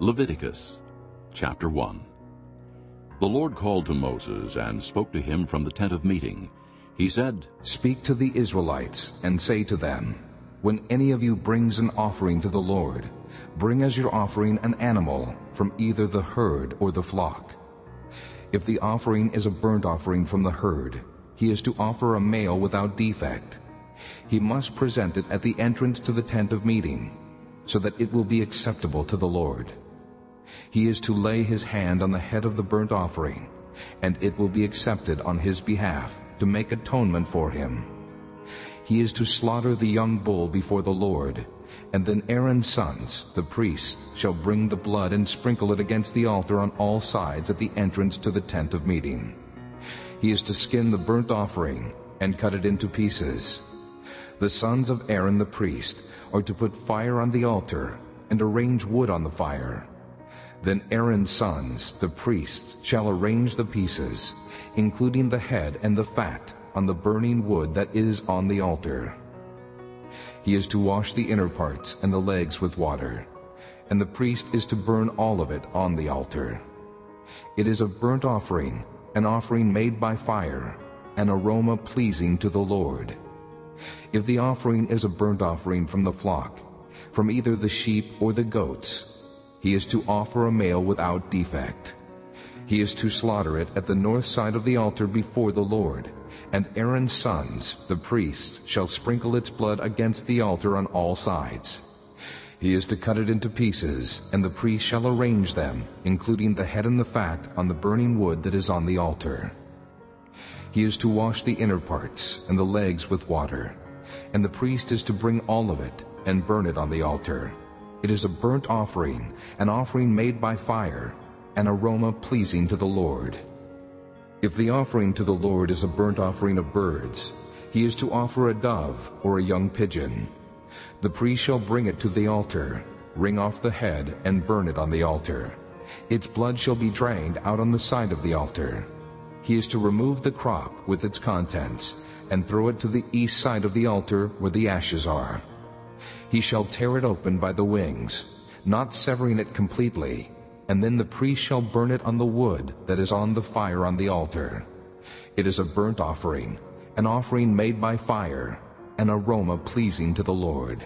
Leviticus chapter 1 The Lord called to Moses and spoke to him from the tent of meeting. He said, Speak to the Israelites and say to them, When any of you brings an offering to the Lord, bring as your offering an animal from either the herd or the flock. If the offering is a burnt offering from the herd, he is to offer a male without defect. He must present it at the entrance to the tent of meeting, so that it will be acceptable to the Lord. He is to lay his hand on the head of the burnt offering, and it will be accepted on his behalf to make atonement for him. He is to slaughter the young bull before the Lord, and then Aaron's sons, the priests, shall bring the blood and sprinkle it against the altar on all sides at the entrance to the tent of meeting. He is to skin the burnt offering and cut it into pieces. The sons of Aaron the priest are to put fire on the altar and arrange wood on the fire. Then Aaron's sons, the priests, shall arrange the pieces, including the head and the fat, on the burning wood that is on the altar. He is to wash the inner parts and the legs with water, and the priest is to burn all of it on the altar. It is a burnt offering, an offering made by fire, an aroma pleasing to the Lord. If the offering is a burnt offering from the flock, from either the sheep or the goats, he is to offer a male without defect. He is to slaughter it at the north side of the altar before the Lord, and Aaron's sons, the priests, shall sprinkle its blood against the altar on all sides. He is to cut it into pieces, and the priest shall arrange them, including the head and the fat, on the burning wood that is on the altar. He is to wash the inner parts and the legs with water, and the priest is to bring all of it and burn it on the altar. It is a burnt offering, an offering made by fire, an aroma pleasing to the Lord. If the offering to the Lord is a burnt offering of birds, he is to offer a dove or a young pigeon. The priest shall bring it to the altar, wring off the head, and burn it on the altar. Its blood shall be drained out on the side of the altar. He is to remove the crop with its contents, and throw it to the east side of the altar where the ashes are. He shall tear it open by the wings, not severing it completely, and then the priest shall burn it on the wood that is on the fire on the altar. It is a burnt offering, an offering made by fire, an aroma pleasing to the Lord.